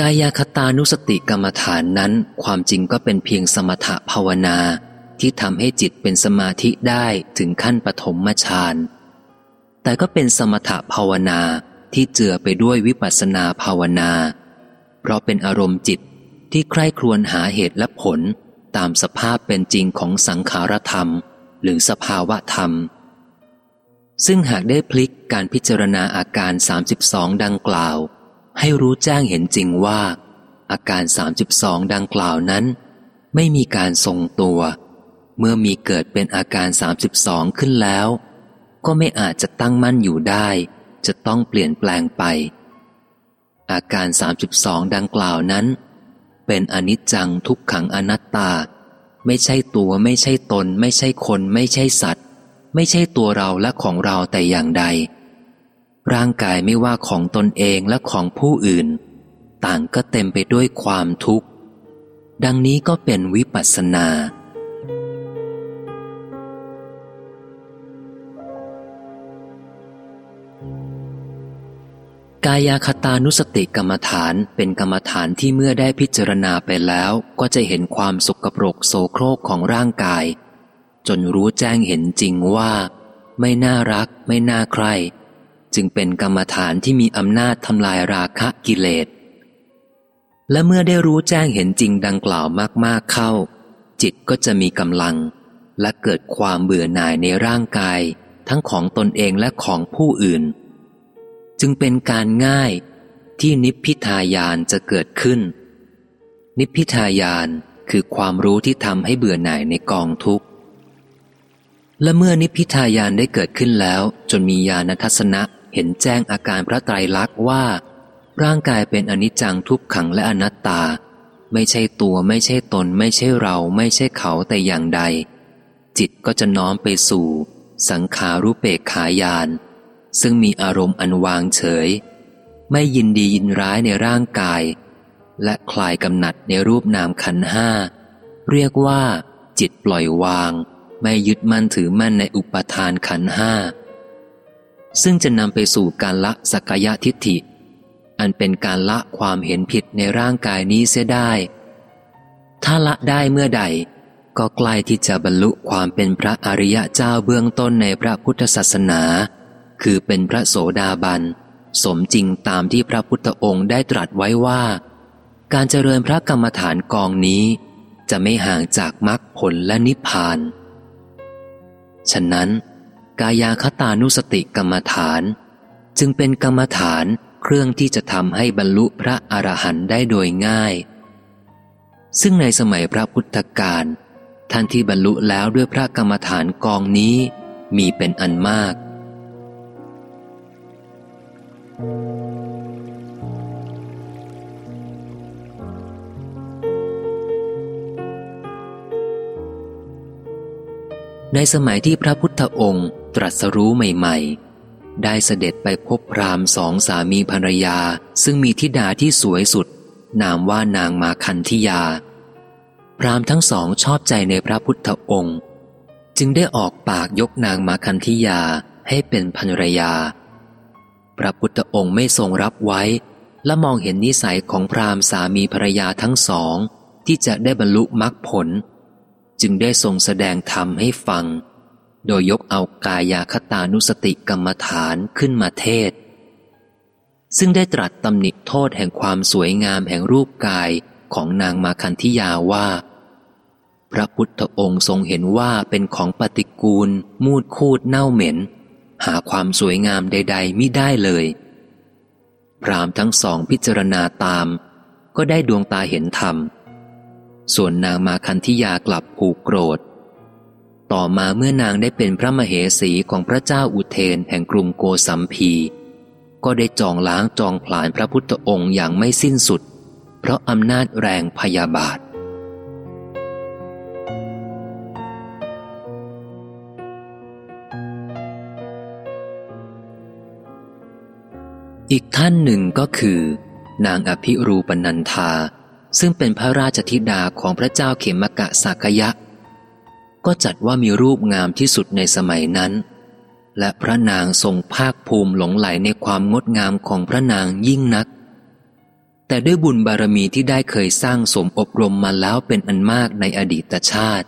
กายคตานุสติกรรมฐานนั้น ความจริงก็เป็นเพียงสมถภาวนา ที่ทำให้จิตเป็นสมาธิได้ถึงขั้นปฐมฌานแต่ก็เป็นสมถภาวนาที่เจือไปด้วยวิปัสสนาภาวนา เพราะเป็นอารมณ์จิตที่ใคร่ครวญหาเหตุและผลตามสภาพเป็นจริงของสังขารธรรม หรือสภาวะธรรม ซึ่งหากได้พลิกการพิจารณาอาการ 32 ดังกล่าว ให้รู้แจ้งเห็นจริงว่า อาการ 32 ดังกล่าวนั้น ไม่มีการทรงตัว เมื่อมีเกิดเป็นอาการ 32 ขึ้นแล้ว ก็ไม่อาจจะตั้งมั่นอยู่ได้ จะต้องเปลี่ยนแปลงไป อาการ 32 ดังกล่าวนั้น เป็นอนิจจังทุกขังอนัตตา ไม่ใช่ตัวไม่ใช่ตน ไม่ใช่คน ไม่ใช่สัตว์ ไม่ใช่ตัวเราและของเราแต่อย่างใด ร่างกายไม่ว่าของตนเองและของผู้อื่น ต่างก็เต็มไปด้วยความทุกข์ ดังนี้ก็เป็นวิปัสสนา กายาคตานุสติกรรมฐานเป็นกรรมฐานที่เมื่อได้พิจารณาไปแล้ว ก็จะเห็นความสุกปรกโสโครกของร่างกาย จนรู้แจ้งเห็นจริงว่า ไม่น่ารัก ไม่น่าใคร จึงเป็นกรรมฐานที่มีอำนาจทำลายราคะกิเลส และเมื่อได้รู้แจ้งเห็นจริงดังกล่าวมากๆเข้า จิตก็จะมีกำลัง และเกิดความเบื่อหน่ายในร่างกาย ทั้งของตนเองและของผู้อื่น จึงเป็นการง่ายที่นิพพิทายานจะเกิดขึ้น นิพพิทายานคือความรู้ที่ทำให้เบื่อหน่ายในกองทุกข์และเมื่อนิพพิทายานได้เกิดขึ้นแล้ว จนมีญาณทัศนะ เห็นแจ้งอาการพระไตรลักษณ์ว่า ร่างกายเป็นอนิจจังทุกขังและอนัตตา ไม่ใช่ตัวไม่ใช่ตน ไม่ใช่เรา ไม่ใช่เขาแต่อย่างใด จิตก็จะน้อมไปสู่ สังขารุเปกขายาน ซึ่งมีอารมณ์อันวางเฉย ไม่ยินดียินร้ายในร่างกาย และคลายกำหนัดในรูปนามขันห้าเรียกว่า จิตปล่อยวาง ไม่ยึดมั่นถือมั่นในอุปทานขันห้า ซึ่งจะนำไปสู่การละสักยะทิฏฐิ อันเป็นการละความเห็นผิดในร่างกายนี้เสียได้ ถ้าละได้เมื่อใด ก็ใกล้ที่จะบรรลุความเป็นพระอริยะเจ้าเบื้องต้นในพระพุทธศาสนา คือเป็นพระโสดาบัน สมจริงตามที่พระพุทธองค์ได้ตรัสไว้ว่า การเจริญพระกรรมฐานกองนี้ จะไม่ห่างจากมรรคผลและนิพพาน ฉะนั้น กายาคตานุสติกรรมฐาน จึงเป็นกรรมฐานเครื่องที่จะทำให้บรรลุพระอรหันต์ได้โดยง่าย ซึ่งในสมัยพระพุทธกาลท่านที่บรรลุแล้วด้วยพระกรรมฐานกองนี้มีเป็นอันมาก ในสมัยที่พระพุทธองค์ตรัสรู้ใหม่ๆ ได้เสด็จไปพบพราหมณ์สองสามีภรรยา ซึ่งมีธิดาที่สวยสุด นามว่านางมาคันธิยา พราหมณ์ทั้งสองชอบใจในพระพุทธองค์ จึงได้ออกปากยกนางมาคันธิยาให้เป็นภรรยา พระพุทธองค์ไม่ทรงรับไว้ และมองเห็นนิสัยของพราหมณ์สามีภรรยาทั้งสอง ที่จะได้บรรลุมรรคผล จึงได้ทรงแสดงธรรมให้ฟัง โดยยกเอากายาคตานุสติกรรมฐานขึ้นมาเทศ ซึ่งได้ตรัสตำหนิโทษแห่งความสวยงามแห่งรูปกายของนางมาคันธิยาว่า พระพุทธองค์ทรงเห็นว่าเป็นของปฏิกูล มูดคูดเน่าเหม็น หาความสวยงามใด ๆ มิได้เลย พรามทั้งสองพิจารณาตาม ก็ได้ดวงตาเห็นธรรม ส่วนนางมาคันธิยากลับผูกโกรธ ต่อมาเมื่อนางได้เป็นพระมเหสีของพระเจ้าอุเทนแห่งกรุงโกสัมพี ก็ได้จองล้างจองผลาญพระพุทธองค์อย่างไม่สิ้นสุด เพราะอำนาจแรงพยาบาท อีกท่านหนึ่งก็คือ นางอภิรูปนันธา ซึ่งเป็นพระราชธิดาของพระเจ้าเขมกะสักยะ ก็จัดว่ามีรูปงามที่สุดในสมัยนั้น และพระนางทรงภาคภูมิหลงไหลในความงดงามของพระนางยิ่งนัก แต่ด้วยบุญบารมีที่ได้เคยสร้างสมอบรมมาแล้วเป็นอันมากในอดีตชาติ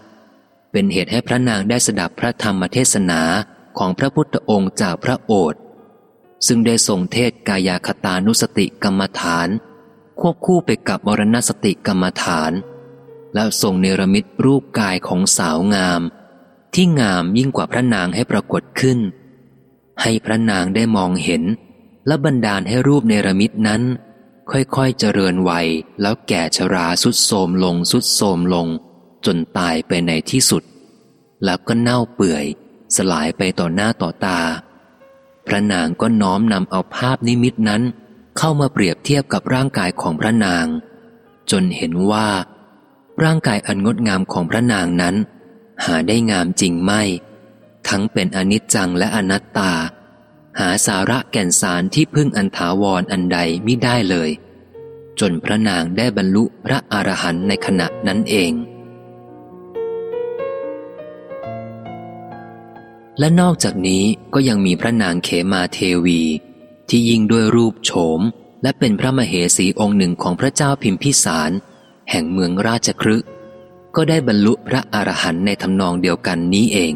เป็นเหตุให้พระนางได้สดับพระธรรมเทศนาของพระพุทธองค์จากพระโอษฐ์ซึ่งได้ทรงเทศกายาคตานุสติกรรมฐาน ควบคู่ไปกับมรณสติกรรมฐาน และทรงเนรมิตรูปกายของสาวงาม ที่งามยิ่งกว่าพระนางให้ปรากฏขึ้น ให้พระนางได้มองเห็น และบันดาลให้รูปเนรมิตนั้น ค่อยๆเจริญวัยแล้วแก่ชราสุดโทมลงสุดโทมลง จนตายไปในที่สุด แล้วก็เน่าเปื่อย สลายไปต่อหน้าต่อตา พระนางก็น้อมนำเอาภาพนิมิตนั้น เข้ามาเปรียบเทียบกับร่างกายของพระนาง จนเห็นว่า ร่างกายอันงดงามของพระนางนั้น หาได้งามจริงไม่ ทั้งเป็นอนิจจังและอนัตตา หาสาระแก่นสารที่พึ่งอันถาวรอันใดไมิได้เลย จนพระนางได้บรรลุพระอรหันต์ในขณะนั้นเอง และนอกจากนี้ก็ยังมีพระนางเขมาเทวี ที่ยิ่งด้วยรูปโฉม และเป็นพระมเหสีองค์หนึ่งของพระเจ้าพิมพิสาร แห่งเมืองราชครึก็ได้บรรลุพระอรหันต์ในทำนองเดียวกันนี้เอง